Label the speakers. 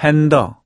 Speaker 1: panda